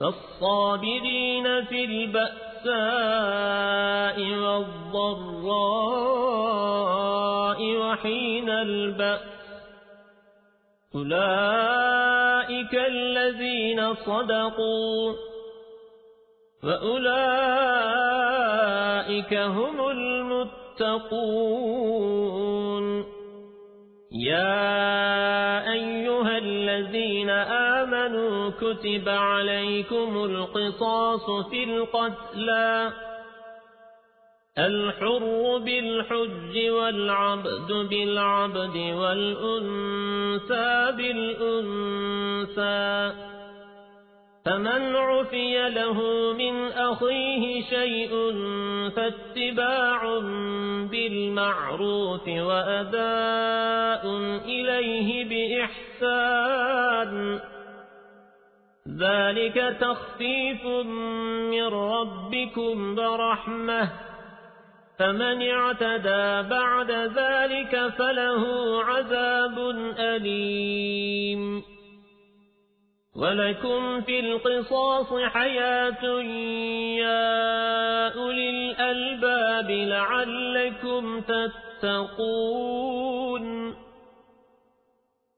فالصابرين في البأساء والضراء وحين البأس أولئك الذين صدقوا وأولئك هم المتقون يا أيها الذين آمنوا كتب عليكم القصاص في القتلى الحر بالحج والعبد بالعبد والأنثى بالأنثى فمن عفي له من أخيه شيء فاتباع بالمعروف وأداء إليه بإحسان ذلك تخفيف من ربكم برحمة فمن اعتدى بعد ذلك فله عذاب أليم. ولكم في القصاص حياة يا أولي الألباب لعلكم تتقون.